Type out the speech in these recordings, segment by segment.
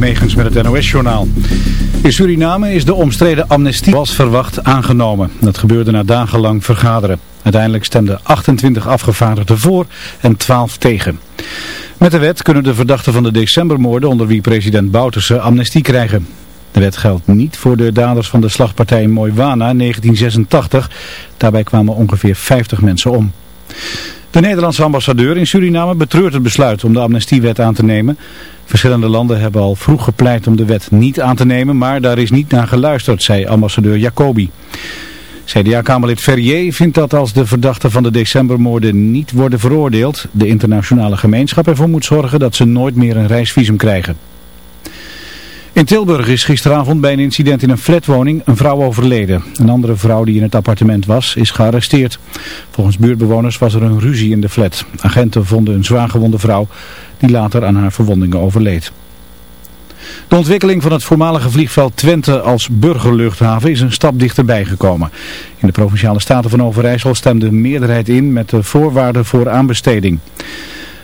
Megens met het NOS-journaal. In Suriname is de omstreden amnestie als verwacht aangenomen. Dat gebeurde na dagenlang vergaderen. Uiteindelijk stemden 28 afgevaardigden voor en 12 tegen. Met de wet kunnen de verdachten van de decembermoorden onder wie president Bouterse amnestie krijgen. De wet geldt niet voor de daders van de slagpartij in Moiwana in 1986. Daarbij kwamen ongeveer 50 mensen om. De Nederlandse ambassadeur in Suriname betreurt het besluit om de amnestiewet aan te nemen. Verschillende landen hebben al vroeg gepleit om de wet niet aan te nemen, maar daar is niet naar geluisterd, zei ambassadeur Jacobi. CDA-kamerlid Ferrier vindt dat als de verdachten van de decembermoorden niet worden veroordeeld, de internationale gemeenschap ervoor moet zorgen dat ze nooit meer een reisvisum krijgen. In Tilburg is gisteravond bij een incident in een flatwoning een vrouw overleden. Een andere vrouw die in het appartement was, is gearresteerd. Volgens buurtbewoners was er een ruzie in de flat. Agenten vonden een zwaargewonde vrouw die later aan haar verwondingen overleed. De ontwikkeling van het voormalige vliegveld Twente als burgerluchthaven is een stap dichterbij gekomen. In de Provinciale Staten van Overijssel stemde een meerderheid in met de voorwaarden voor aanbesteding.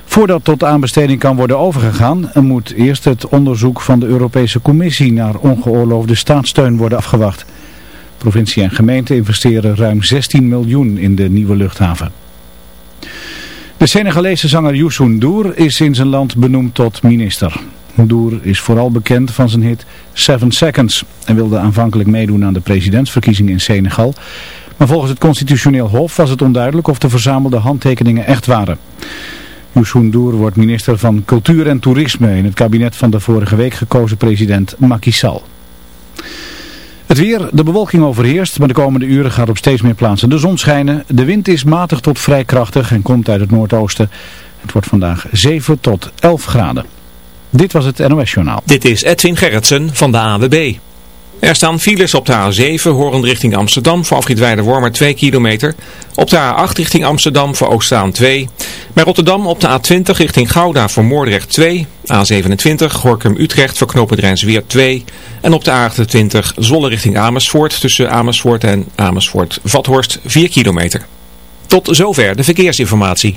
Voordat tot aanbesteding kan worden overgegaan, moet eerst het onderzoek van de Europese Commissie naar ongeoorloofde staatssteun worden afgewacht. Provincie en gemeente investeren ruim 16 miljoen in de nieuwe luchthaven. De Senegalese zanger Youssou N'Dour is in zijn land benoemd tot minister. N'Dour is vooral bekend van zijn hit Seven Seconds en wilde aanvankelijk meedoen aan de presidentsverkiezingen in Senegal. Maar volgens het constitutioneel hof was het onduidelijk of de verzamelde handtekeningen echt waren. Youssou wordt minister van Cultuur en Toerisme in het kabinet van de vorige week gekozen president Macky Sall. Het weer, de bewolking overheerst, maar de komende uren gaat op steeds meer plaatsen de zon schijnen. De wind is matig tot vrij krachtig en komt uit het noordoosten. Het wordt vandaag 7 tot 11 graden. Dit was het NOS Journaal. Dit is Edwin Gerritsen van de AWB. Er staan files op de A7, horend richting Amsterdam, voor afrit Wormer 2 kilometer. Op de A8 richting Amsterdam, voor Oostzaan 2. Bij Rotterdam op de A20 richting Gouda, voor Moordrecht 2. A27, Gorkum-Utrecht, voor Knopendrijns weer 2. En op de A28, Zwolle richting Amersfoort, tussen Amersfoort en Amersfoort-Vathorst 4 kilometer. Tot zover de verkeersinformatie.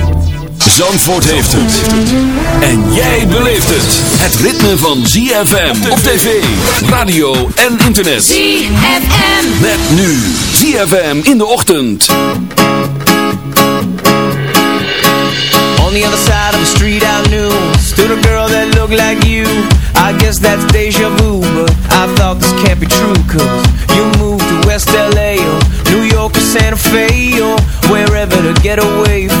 Zandvoort heeft het. En jij beleeft het. Het ritme van ZFM op tv, radio en internet. ZFM. Met nu ZFM in de ochtend. On the other side of the street I knew Stood a girl that looked like you I guess that's deja vu But I thought this can't be true Cause you moved to West LA Or New York or Santa Fe Or wherever to get away from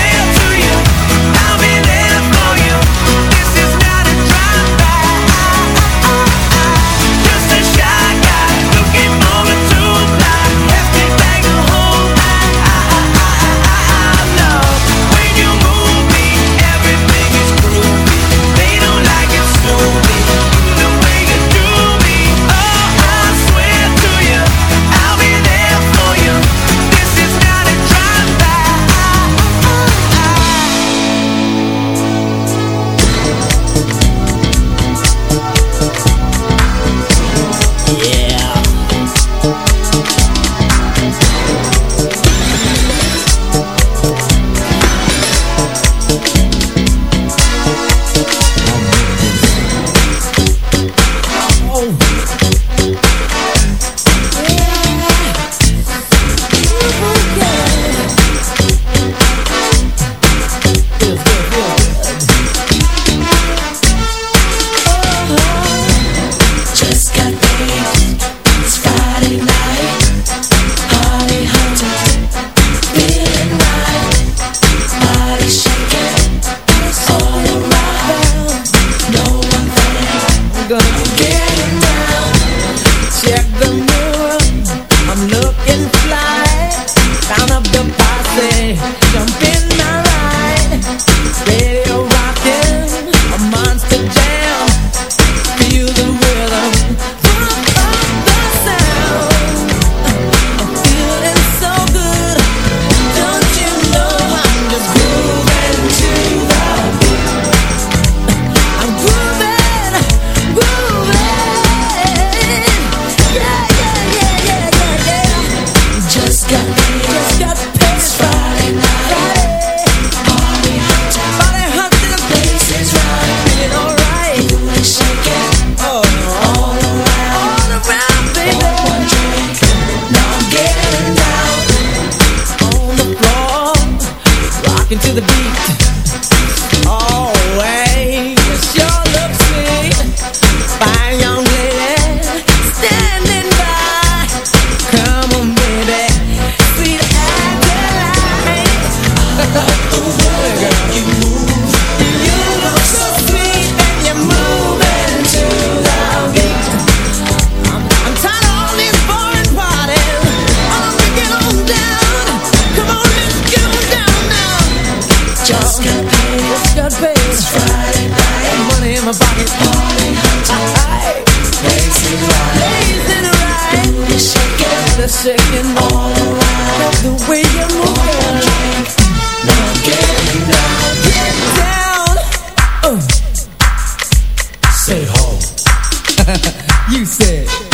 Yeah.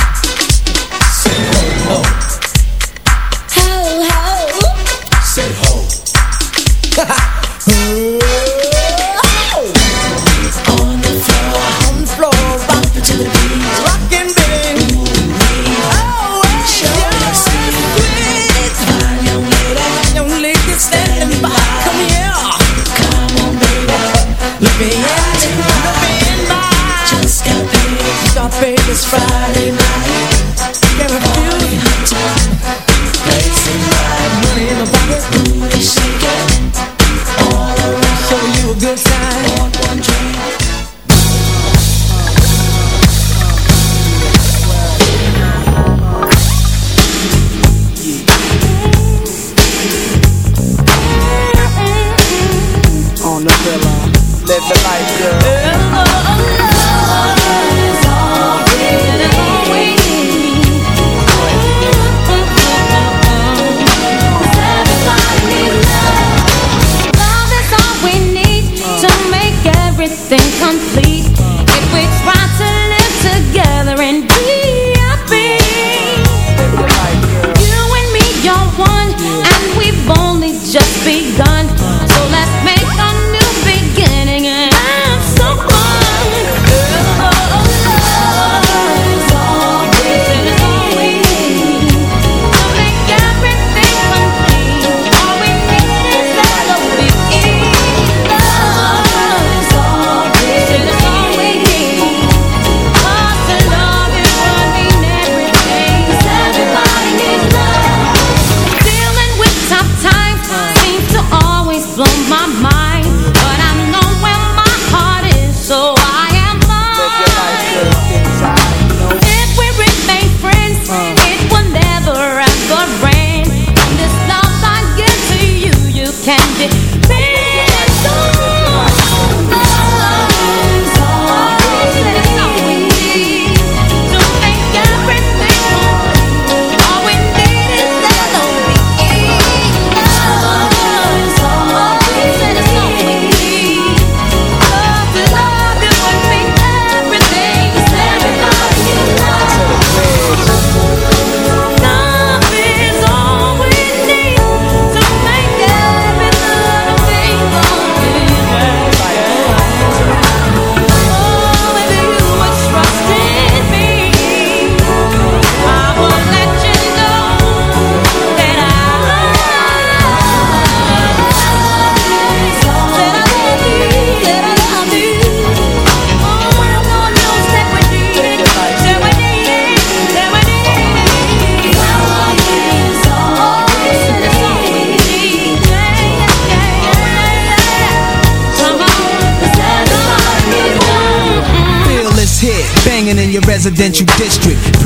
on my residential district.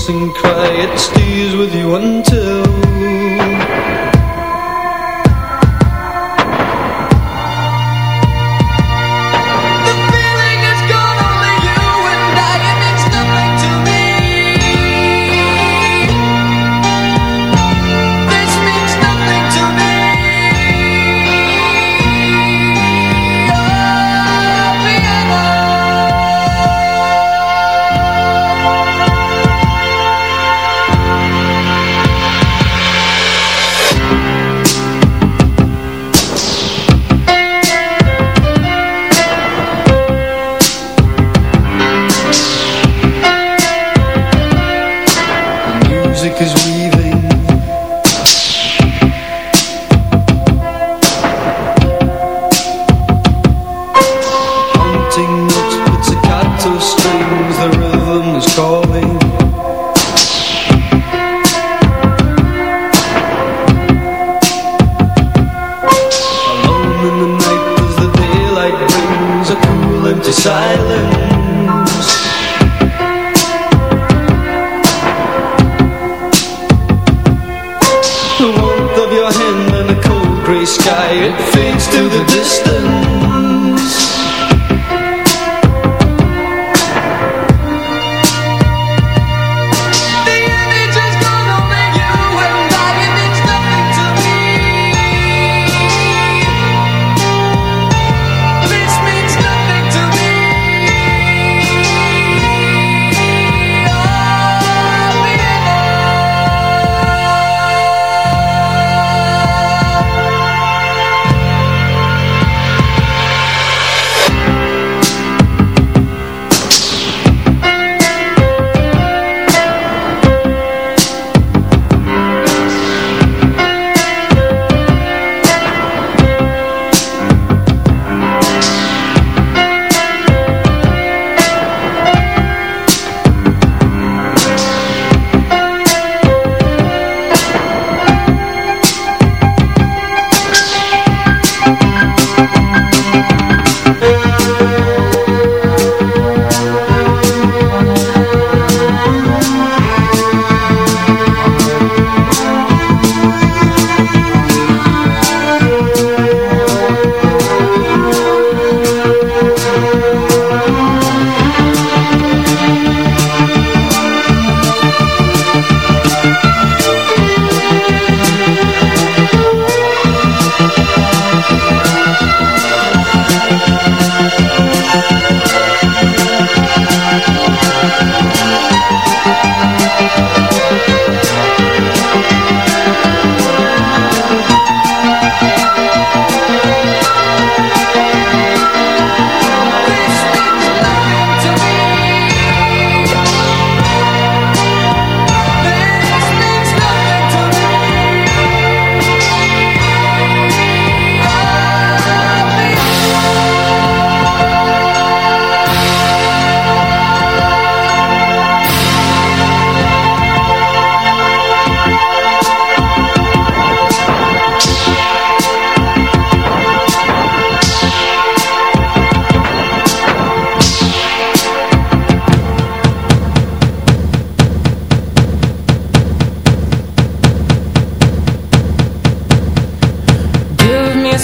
a piercing cry It stays with you until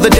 another day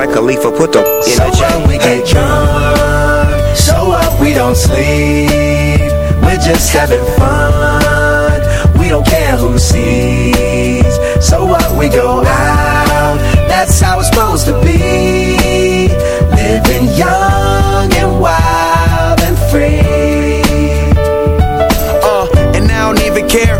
like put the in so the chain. we get drunk, so up we don't sleep. We're just having fun. We don't care who sees. So what we go out, that's how it's supposed to be. Living young and wild and free. Uh, and I don't even care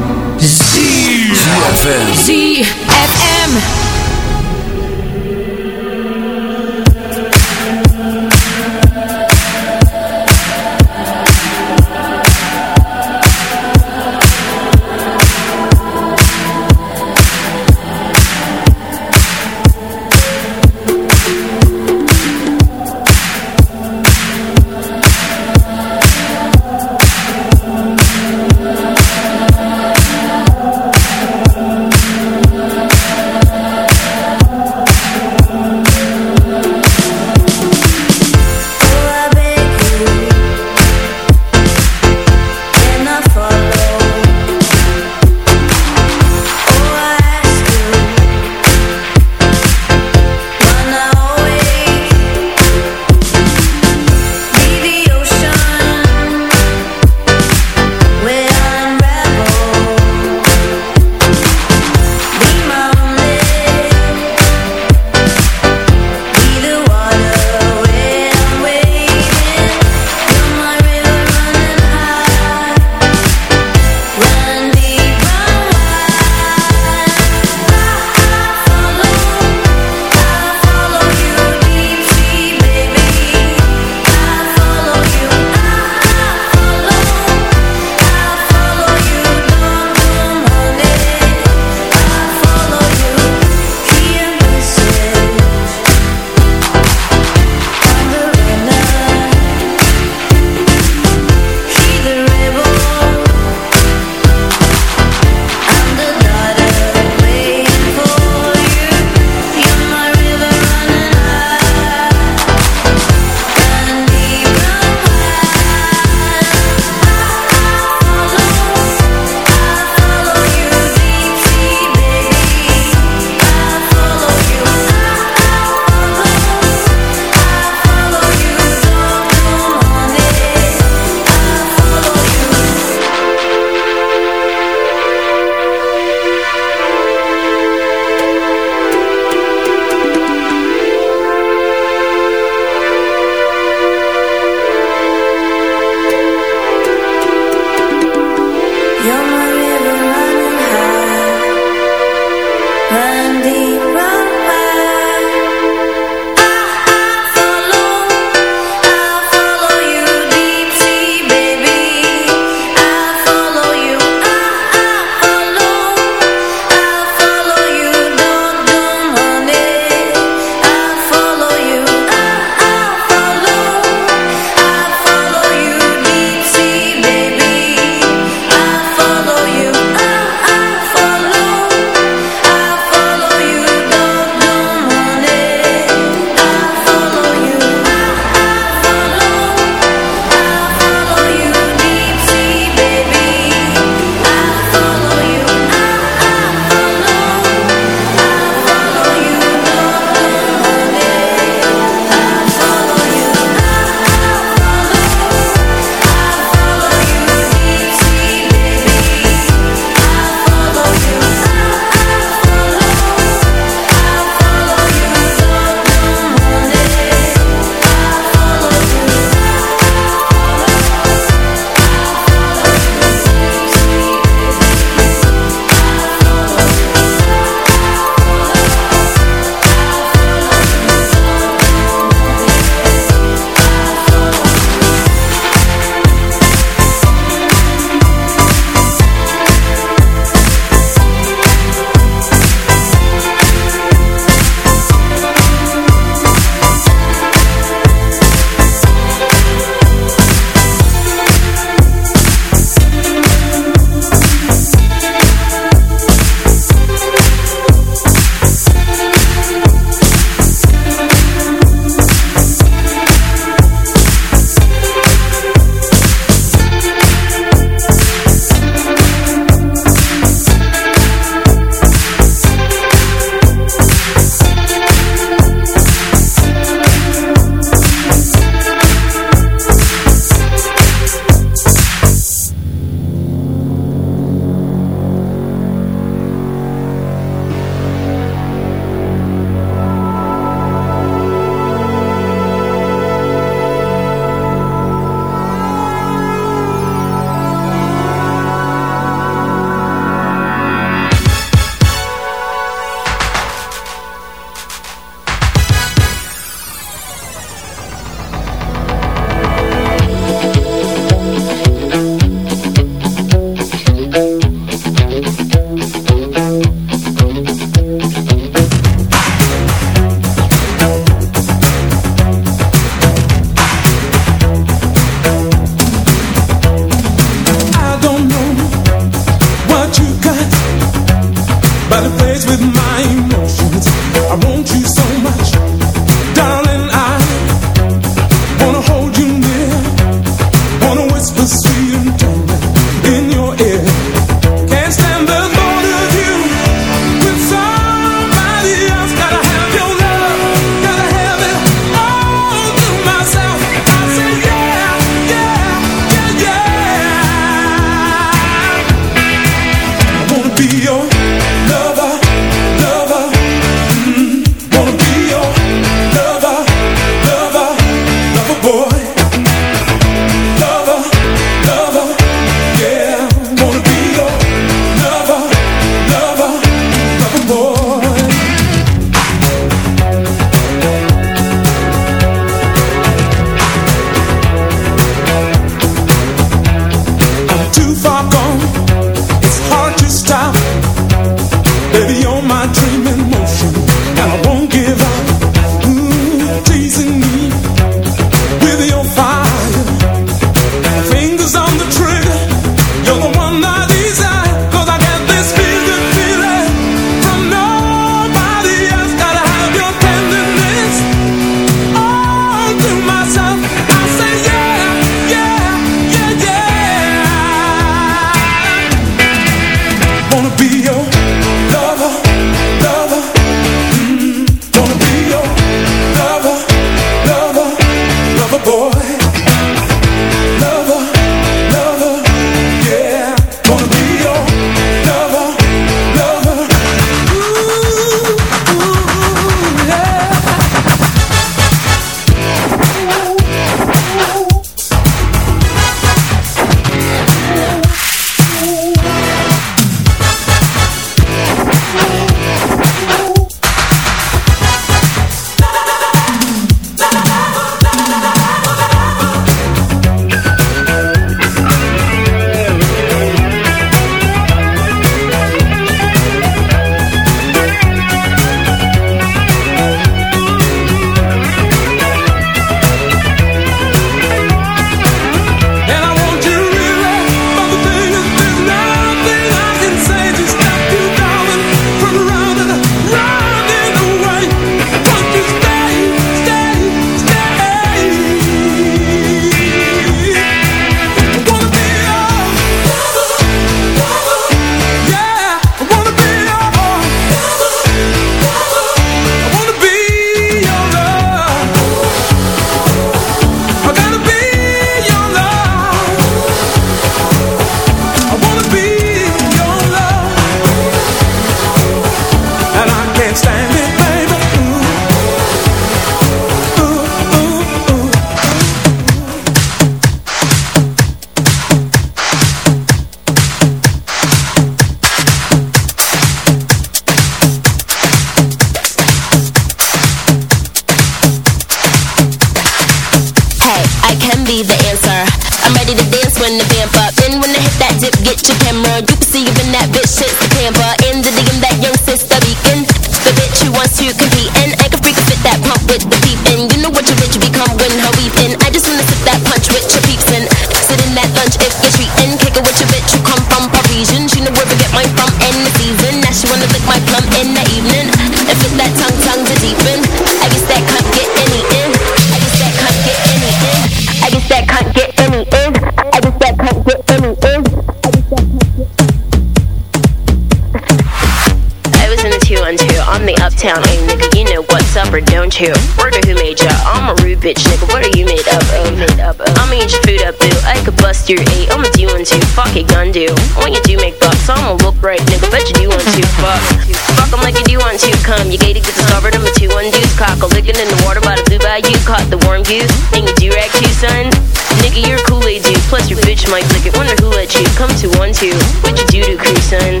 you come to one two? What you do to crew, son?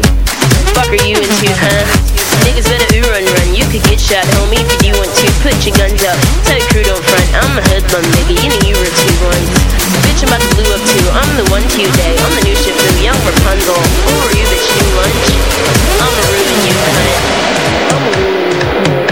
Fuck are you into, huh? Niggas better ooh run run. You could get shot, homie, if you want to. Put your guns up. Tell your crew don't front. I'm a hoodlum, nigga. You know you were two ones. Bitch, I'm about to blue up too. I'm the one two day. I'm the new ship from young Rapunzel. Who are you, bitch? New lunch? I'ma ruin you, cunt. I'ma ruin you.